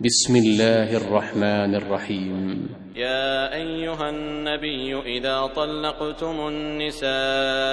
بسم الله الرحمن الرحيم. يا أيها النبي إذا طلقتم النساء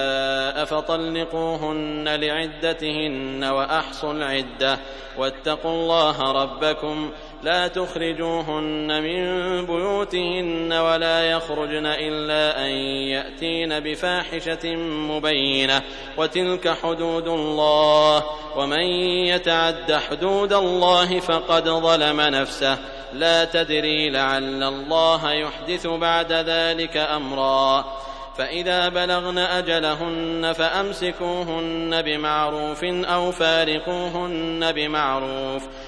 فطلقوهن لعدتهن وأحصوا العدة. واتقوا الله ربكم. لا تخرجوهن من بيوتهن ولا يخرجن إلا أن يأتين بفاحشة مبينة. وتلك حدود الله. ومن يتعد حدود الله فقد ظلم نفسه. لا تدري لعل الله يحدث بعد ذلك أمرا. فإذا بلغن أجلهن فأمسكوهن بمعروف أو فارقوهن بمعروف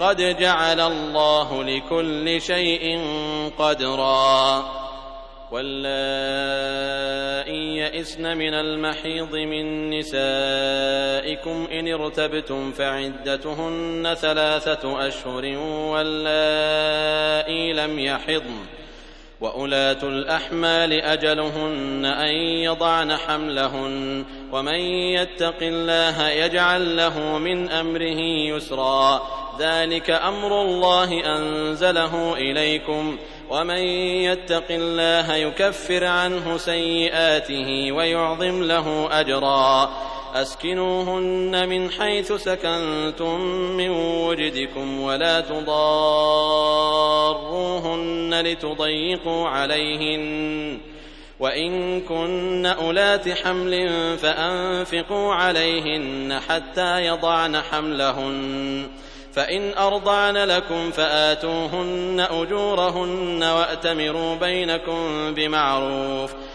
قد جعل الله لكل شيء قدرا. واللائي يئسن من المحيض من نسائكم إن ارتبتم فعدتهن ثلاثة أشهر واللائي لم يحضن. وأولاة الأحمال أجلهن أن يضعن حملهن. ومن يتق الله يجعل له من أمره يسرا. ذلك أمر الله أنزله إليكم ومن يتق الله يكفر عنه سيئاته ويعظم له أجرا أسكنوهن من حيث سكنتم من وجدكم ولا تضاروهن لتضيقوا عليهن وإن كن أولات حمل فأنفقوا عليهن حتى يضعن حملهن فإن أرضعن لكم فآتوهن أجورهن وأتمروا بينكم بمعروف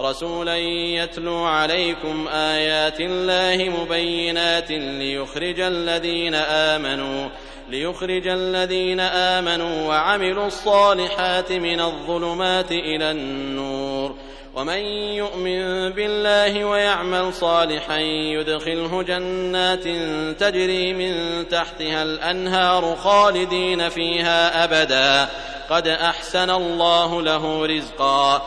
رسولا يتلو عليكم آيات الله مبينات ليخرج الذين آمنوا ليخرج الذين آمنوا وعملوا الصالحات من الظلمات إلى النور. ومن يؤمن بالله ويعمل صالحا يدخله جنات تجري من تحتها الأنهار خالدين فيها أبدا. قد أحسن الله له رزقا.